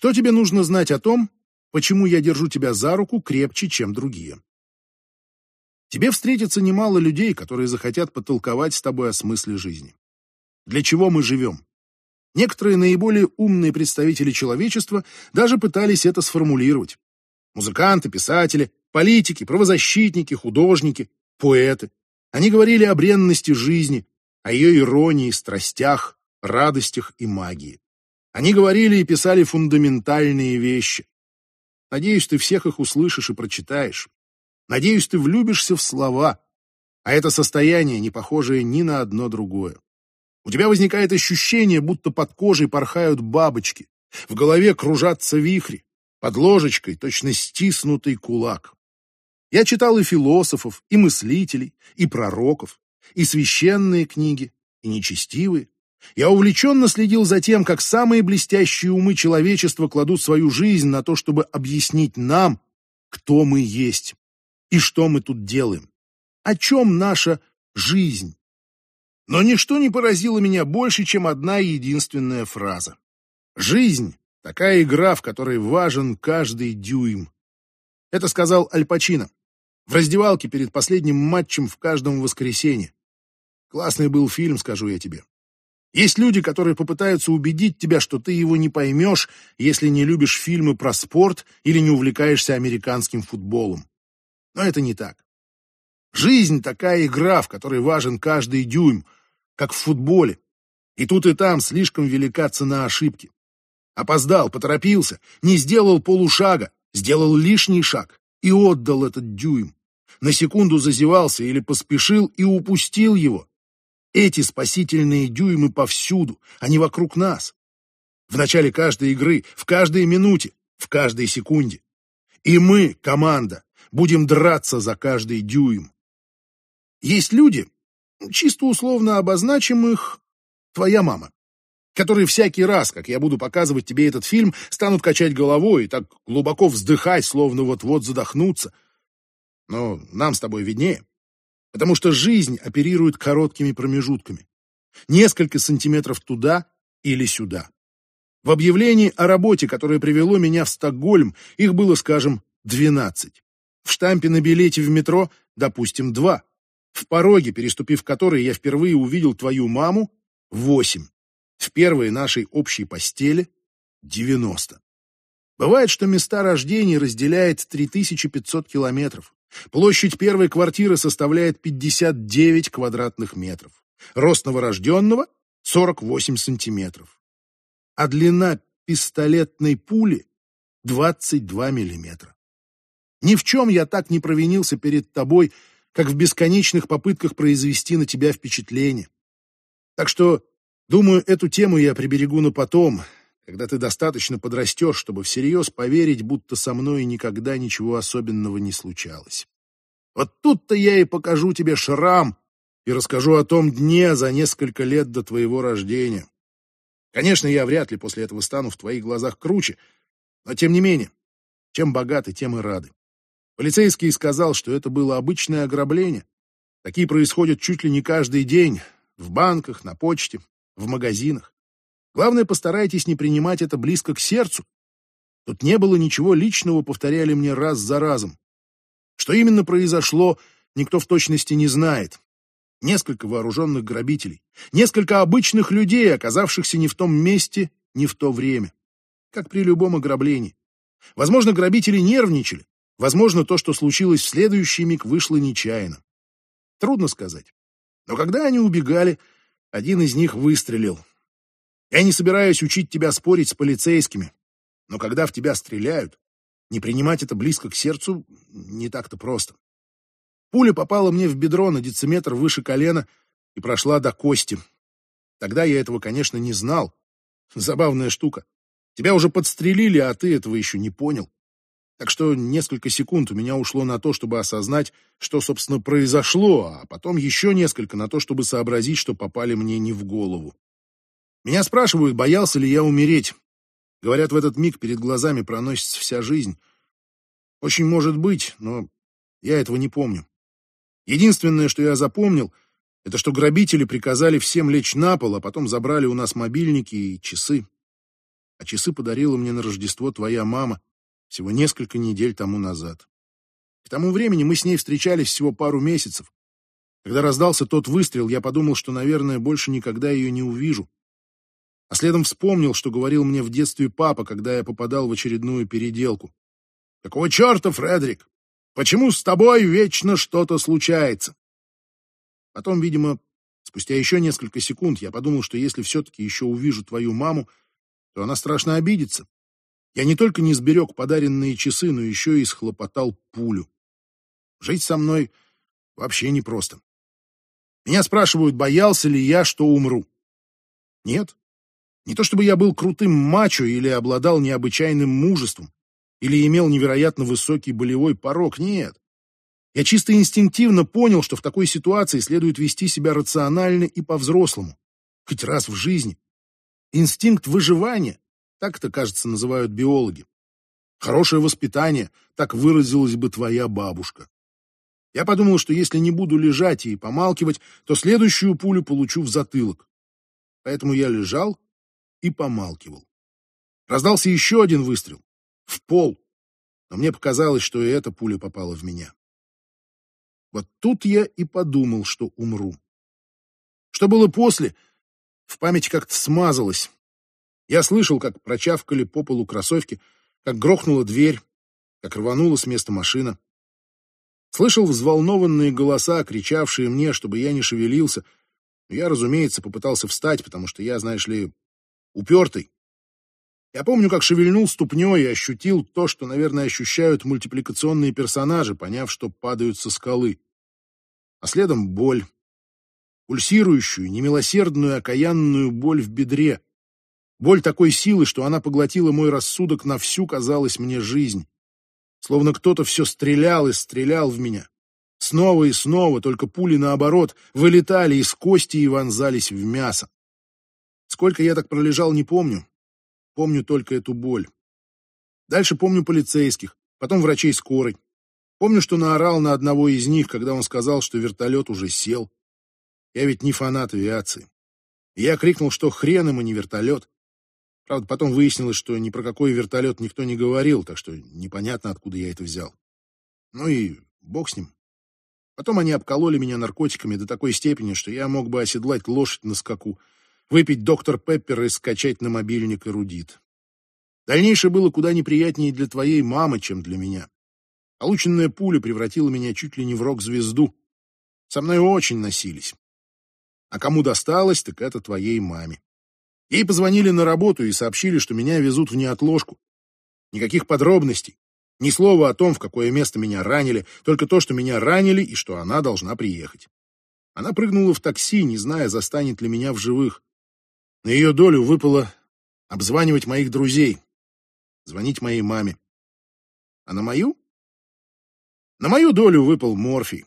Что тебе нужно знать о том, почему я держу тебя за руку крепче, чем другие? Тебе встретится немало людей, которые захотят потолковать с тобой о смысле жизни. Для чего мы живем? Некоторые наиболее умные представители человечества даже пытались это сформулировать. Музыканты, писатели, политики, правозащитники, художники, поэты. Они говорили о бренности жизни, о ее иронии, страстях, радостях и магии. Они говорили и писали фундаментальные вещи. Надеюсь, ты всех их услышишь и прочитаешь. Надеюсь, ты влюбишься в слова, а это состояние не похожее ни на одно другое. У тебя возникает ощущение, будто под кожей порхают бабочки, в голове кружатся вихри, под ложечкой точно стиснутый кулак. Я читал и философов, и мыслителей, и пророков, и священные книги, и нечестивые. Я увлеченно следил за тем, как самые блестящие умы человечества кладут свою жизнь на то, чтобы объяснить нам, кто мы есть и что мы тут делаем, о чем наша жизнь. Но ничто не поразило меня больше, чем одна единственная фраза. Жизнь — такая игра, в которой важен каждый дюйм. Это сказал Аль Пачино в раздевалке перед последним матчем в каждом воскресенье. Классный был фильм, скажу я тебе. Есть люди, которые попытаются убедить тебя, что ты его не поймешь, если не любишь фильмы про спорт или не увлекаешься американским футболом. Но это не так. Жизнь такая игра, в которой важен каждый дюйм, как в футболе. И тут и там слишком велика цена ошибки. Опоздал, поторопился, не сделал полушага, сделал лишний шаг и отдал этот дюйм на секунду зазевался или поспешил и упустил его. Эти спасительные дюймы повсюду, они вокруг нас. В начале каждой игры, в каждой минуте, в каждой секунде. И мы, команда, будем драться за каждый дюйм. Есть люди, чисто условно обозначим их, твоя мама, которые всякий раз, как я буду показывать тебе этот фильм, станут качать головой и так глубоко вздыхать, словно вот-вот задохнуться — но нам с тобой виднее. Потому что жизнь оперирует короткими промежутками. Несколько сантиметров туда или сюда. В объявлении о работе, которое привело меня в Стокгольм, их было, скажем, 12. В штампе на билете в метро, допустим, два. В пороге, переступив который я впервые увидел твою маму, восемь. В первой нашей общей постели — 90. Бывает, что места рождения разделяет 3500 километров. Площадь первой квартиры составляет 59 квадратных метров. Рост новорожденного — 48 сантиметров. А длина пистолетной пули — 22 миллиметра. Ни в чем я так не провинился перед тобой, как в бесконечных попытках произвести на тебя впечатление. Так что, думаю, эту тему я приберегу на потом, когда ты достаточно подрастешь, чтобы всерьез поверить, будто со мной никогда ничего особенного не случалось. Вот тут-то я и покажу тебе шрам и расскажу о том дне за несколько лет до твоего рождения. Конечно, я вряд ли после этого стану в твоих глазах круче, но тем не менее, чем богаты, тем и рады. Полицейский сказал, что это было обычное ограбление. Такие происходят чуть ли не каждый день, в банках, на почте, в магазинах. Главное, постарайтесь не принимать это близко к сердцу. Тут не было ничего личного, повторяли мне раз за разом. Что именно произошло, никто в точности не знает. Несколько вооруженных грабителей, несколько обычных людей, оказавшихся не в том месте, не в то время. Как при любом ограблении. Возможно, грабители нервничали. Возможно, то, что случилось в следующий миг, вышло нечаянно. Трудно сказать. Но когда они убегали, один из них выстрелил. Я не собираюсь учить тебя спорить с полицейскими, но когда в тебя стреляют, не принимать это близко к сердцу не так-то просто. Пуля попала мне в бедро на дециметр выше колена и прошла до кости. Тогда я этого, конечно, не знал. Забавная штука. Тебя уже подстрелили, а ты этого еще не понял. Так что несколько секунд у меня ушло на то, чтобы осознать, что, собственно, произошло, а потом еще несколько на то, чтобы сообразить, что попали мне не в голову. Меня спрашивают, боялся ли я умереть. Говорят, в этот миг перед глазами проносится вся жизнь. Очень может быть, но я этого не помню. Единственное, что я запомнил, это что грабители приказали всем лечь на пол, а потом забрали у нас мобильники и часы. а часы подарила мне на Рождество твоя мама всего несколько недель тому назад. К тому времени мы с ней встречались всего пару месяцев. Когда раздался тот выстрел, я подумал, что, наверное, больше никогда ее не увижу. А следом вспомнил, что говорил мне в детстве папа, когда я попадал в очередную переделку. «Какого черта, Фредерик? Почему с тобой вечно что-то случается?» Потом, видимо, спустя еще несколько секунд, я подумал, что если все-таки еще увижу твою маму, то она страшно обидится. Я не только не сберег подаренные часы, но еще и схлопотал пулю. Жить со мной вообще непросто. Меня спрашивают, боялся ли я, что умру. Нет. Не то чтобы я был крутым мачо или обладал необычайным мужеством, или имел невероятно высокий болевой порог, нет. Я чисто инстинктивно понял, что в такой ситуации следует вести себя рационально и по-взрослому. Хоть раз в жизни. Инстинкт выживания, так это, кажется, называют биологи. Хорошее воспитание, так выразилась бы твоя бабушка. Я подумал, что если не буду лежать и помалкивать, то следующую пулю получу в затылок. Поэтому я лежал и помалкивал. Раздался еще один выстрел. В пол. Но мне показалось, что и эта пуля попала в меня. Вот тут я и подумал, что умру. Что было после, в памяти как-то смазалось. Я слышал, как прочавкали по полу кроссовки, как грохнула дверь, как рванула с места машина. Слышал взволнованные голоса, кричавшие мне, чтобы я не шевелился. Но я, разумеется, попытался встать, потому что я, знаешь ли, упертый. Я помню, как шевельнул ступней и ощутил то, что, наверное, ощущают мультипликационные персонажи, поняв, что падают со скалы. А следом боль. Пульсирующую, немилосердную, окаянную боль в бедре. Боль такой силы, что она поглотила мой рассудок на всю, казалось мне, жизнь. Словно кто-то все стрелял и стрелял в меня. Снова и снова, только пули наоборот, вылетали из кости и вонзались в мясо. Сколько я так пролежал, не помню. Помню только эту боль. Дальше помню полицейских, потом врачей скорой. Помню, что наорал на одного из них, когда он сказал, что вертолет уже сел. Я ведь не фанат авиации. Я крикнул, что хрен ему не вертолет. Правда, потом выяснилось, что ни про какой вертолет никто не говорил, так что непонятно, откуда я это взял. Ну и бог с ним. Потом они обкололи меня наркотиками до такой степени, что я мог бы оседлать лошадь на скаку, выпить доктор Пеппер и скачать на мобильник эрудит. Дальнейшее было куда неприятнее для твоей мамы, чем для меня. Полученная пуля превратила меня чуть ли не в рок-звезду. Со мной очень носились. А кому досталось, так это твоей маме. Ей позвонили на работу и сообщили, что меня везут в неотложку. Никаких подробностей. Ни слова о том, в какое место меня ранили, только то, что меня ранили и что она должна приехать. Она прыгнула в такси, не зная, застанет ли меня в живых. На ее долю выпало обзванивать моих друзей, звонить моей маме. А на мою? На мою долю выпал морфий.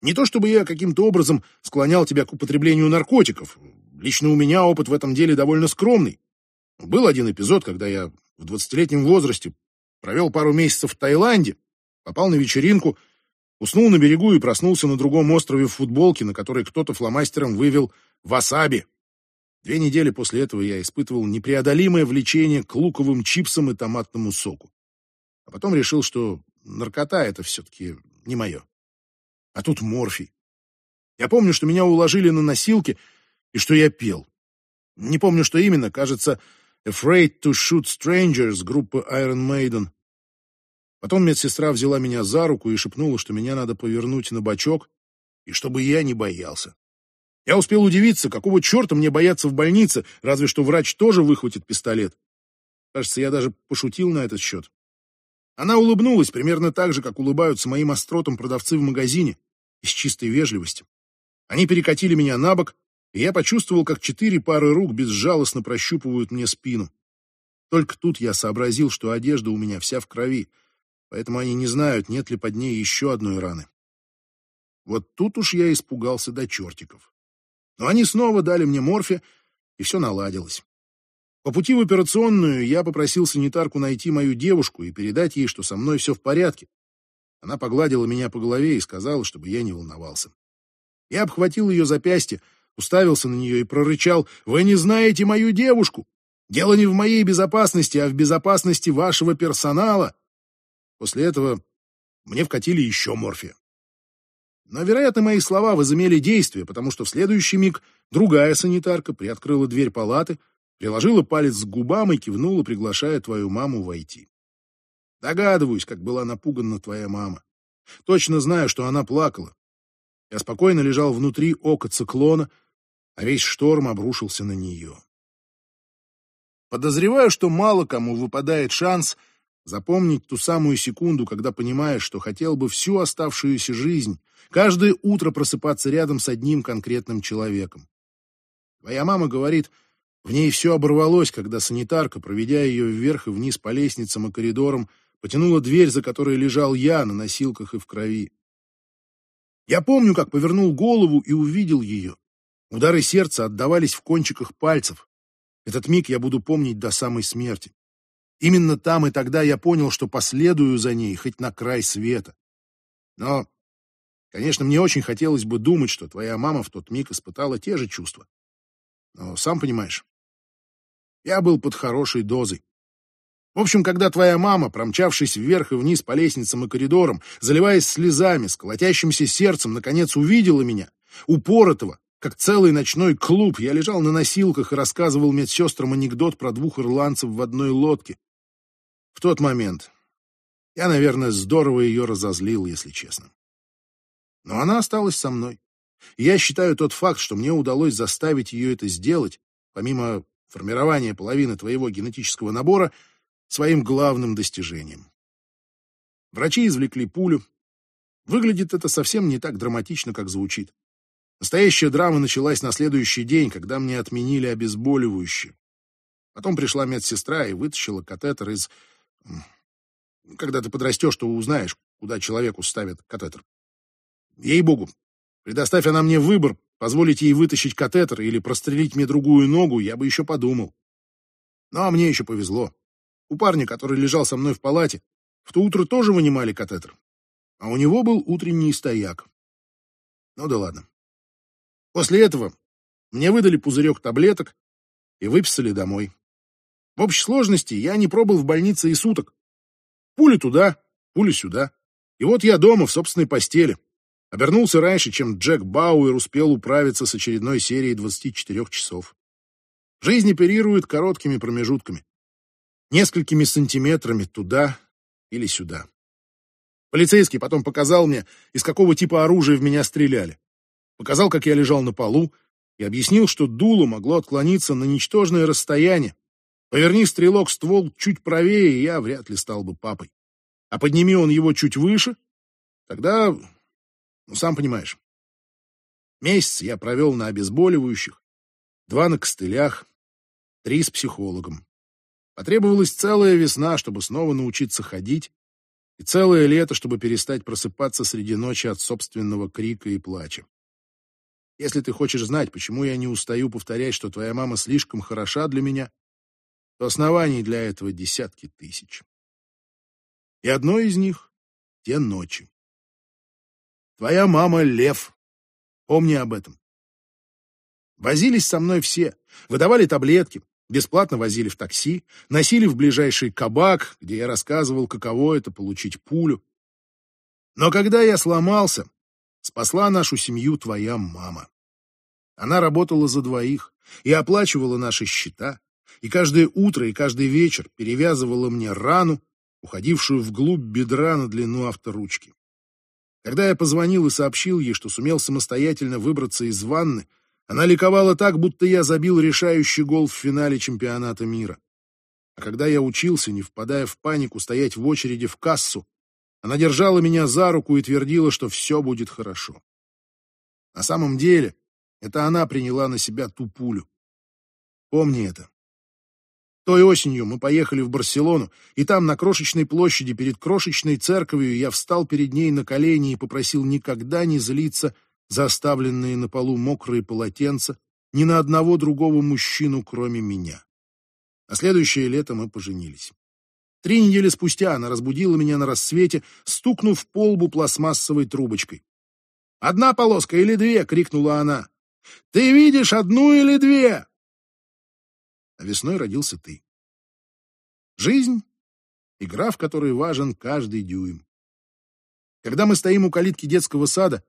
Не то чтобы я каким-то образом склонял тебя к употреблению наркотиков. Лично у меня опыт в этом деле довольно скромный. Был один эпизод, когда я в двадцатилетнем возрасте провел пару месяцев в Таиланде, попал на вечеринку, уснул на берегу и проснулся на другом острове в футболке, на которой кто-то фломастером вывел «Васаби». Две недели после этого я испытывал непреодолимое влечение к луковым чипсам и томатному соку. А потом решил, что наркота — это все-таки не мое. А тут морфий. Я помню, что меня уложили на носилки и что я пел. Не помню, что именно, кажется, «Afraid to Shoot Strangers» группы Iron Maiden. Потом медсестра взяла меня за руку и шепнула, что меня надо повернуть на бочок, и чтобы я не боялся. Я успел удивиться, какого черта мне бояться в больнице, разве что врач тоже выхватит пистолет. Кажется, я даже пошутил на этот счет. Она улыбнулась примерно так же, как улыбаются моим остротам продавцы в магазине, из чистой вежливости. Они перекатили меня на бок, и я почувствовал, как четыре пары рук безжалостно прощупывают мне спину. Только тут я сообразил, что одежда у меня вся в крови, поэтому они не знают, нет ли под ней еще одной раны. Вот тут уж я испугался до чертиков. Но они снова дали мне морфе, и все наладилось. По пути в операционную я попросил санитарку найти мою девушку и передать ей, что со мной все в порядке. Она погладила меня по голове и сказала, чтобы я не волновался. Я обхватил ее запястье, уставился на нее и прорычал «Вы не знаете мою девушку! Дело не в моей безопасности, а в безопасности вашего персонала. После этого мне вкатили еще морфия. Но, вероятно, мои слова возымели действие, потому что в следующий миг другая санитарка приоткрыла дверь палаты, приложила палец к губам и кивнула, приглашая твою маму войти. Догадываюсь, как была напугана твоя мама. Точно знаю, что она плакала. Я спокойно лежал внутри ока циклона, а весь шторм обрушился на нее. Подозреваю, что мало кому выпадает шанс запомнить ту самую секунду, когда понимаешь, что хотел бы всю оставшуюся жизнь каждое утро просыпаться рядом с одним конкретным человеком. Твоя мама говорит, в ней все оборвалось, когда санитарка, проведя ее вверх и вниз по лестницам и коридорам, потянула дверь, за которой лежал я на носилках и в крови. Я помню, как повернул голову и увидел ее. Удары сердца отдавались в кончиках пальцев. Этот миг я буду помнить до самой смерти. Именно там и тогда я понял, что последую за ней хоть на край света. Но, конечно, мне очень хотелось бы думать, что твоя мама в тот миг испытала те же чувства. Но, сам понимаешь, я был под хорошей дозой. В общем, когда твоя мама, промчавшись вверх и вниз по лестницам и коридорам, заливаясь слезами, с колотящимся сердцем, наконец увидела меня, упоротого, как целый ночной клуб, я лежал на носилках и рассказывал медсестрам анекдот про двух ирландцев в одной лодке. В тот момент я, наверное, здорово ее разозлил, если честно. Но она осталась со мной. Я считаю тот факт, что мне удалось заставить ее это сделать, помимо формирования половины твоего генетического набора, своим главным достижением. Врачи извлекли пулю. Выглядит это совсем не так драматично, как звучит. Настоящая драма началась на следующий день, когда мне отменили обезболивающее. Потом пришла медсестра и вытащила катетер из... Когда ты подрастешь, то узнаешь, куда человеку ставят катетер. Ей-богу, предоставь она мне выбор, позволить ей вытащить катетер или прострелить мне другую ногу, я бы еще подумал. Но мне еще повезло. У парня, который лежал со мной в палате, в то утро тоже вынимали катетер. А у него был утренний стояк. Ну да ладно. После этого мне выдали пузырек таблеток и выписали домой. В общей сложности я не пробыл в больнице и суток. Пули туда, пули сюда. И вот я дома, в собственной постели. Обернулся раньше, чем Джек Бауэр успел управиться с очередной серией 24 часов. Жизнь оперирует короткими промежутками. Несколькими сантиметрами туда или сюда. Полицейский потом показал мне, из какого типа оружия в меня стреляли показал, как я лежал на полу, и объяснил, что дуло могло отклониться на ничтожное расстояние. Поверни стрелок ствол чуть правее, и я вряд ли стал бы папой. А подними он его чуть выше, тогда, ну, сам понимаешь. Месяц я провел на обезболивающих, два на костылях, три с психологом. Потребовалась целая весна, чтобы снова научиться ходить, и целое лето, чтобы перестать просыпаться среди ночи от собственного крика и плача. Если ты хочешь знать, почему я не устаю повторять, что твоя мама слишком хороша для меня, то оснований для этого десятки тысяч. И одно из них — те ночи. Твоя мама — лев. Помни об этом. Возились со мной все, выдавали таблетки, бесплатно возили в такси, носили в ближайший кабак, где я рассказывал, каково это — получить пулю. Но когда я сломался, спасла нашу семью твоя мама. Она работала за двоих и оплачивала наши счета, и каждое утро и каждый вечер перевязывала мне рану, уходившую вглубь бедра на длину авторучки. Когда я позвонил и сообщил ей, что сумел самостоятельно выбраться из ванны, она ликовала так, будто я забил решающий гол в финале чемпионата мира. А когда я учился, не впадая в панику, стоять в очереди в кассу, она держала меня за руку и твердила, что все будет хорошо. На самом деле, это она приняла на себя ту пулю. Помни это. Той осенью мы поехали в Барселону, и там, на крошечной площади перед крошечной церковью, я встал перед ней на колени и попросил никогда не злиться за оставленные на полу мокрые полотенца ни на одного другого мужчину, кроме меня. На следующее лето мы поженились. Три недели спустя она разбудила меня на рассвете, стукнув по лбу пластмассовой трубочкой. «Одна полоска или две?» — крикнула она. Ты видишь одну или две?» А весной родился ты. Жизнь — игра, в которой важен каждый дюйм. Когда мы стоим у калитки детского сада,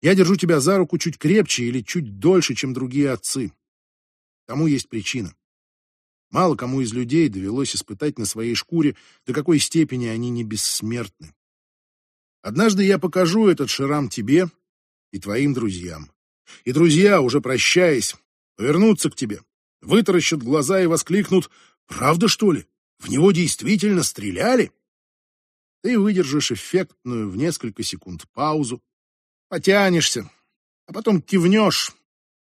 я держу тебя за руку чуть крепче или чуть дольше, чем другие отцы. Тому есть причина. Мало кому из людей довелось испытать на своей шкуре, до какой степени они не бессмертны. Однажды я покажу этот шрам тебе и твоим друзьям. И друзья, уже прощаясь, повернутся к тебе, вытаращат глаза и воскликнут «Правда, что ли? В него действительно стреляли?» Ты выдержишь эффектную в несколько секунд паузу, потянешься, а потом кивнешь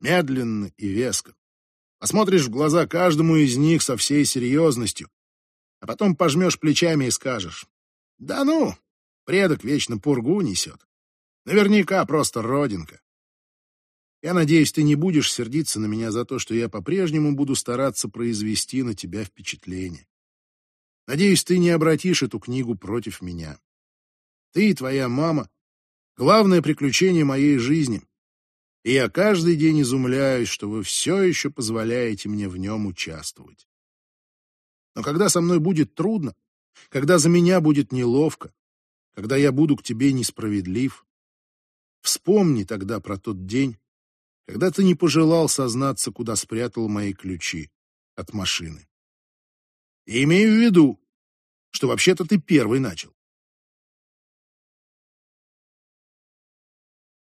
медленно и веско. Посмотришь в глаза каждому из них со всей серьезностью, а потом пожмешь плечами и скажешь, «Да ну, предок вечно пургу несет. Наверняка просто родинка. Я надеюсь, ты не будешь сердиться на меня за то, что я по-прежнему буду стараться произвести на тебя впечатление. Надеюсь, ты не обратишь эту книгу против меня. Ты и твоя мама — главное приключение моей жизни, и я каждый день изумляюсь, что вы все еще позволяете мне в нем участвовать. Но когда со мной будет трудно, когда за меня будет неловко, когда я буду к тебе несправедлив, вспомни тогда про тот день, когда ты не пожелал сознаться, куда спрятал мои ключи от машины. И имею в виду, что вообще-то ты первый начал.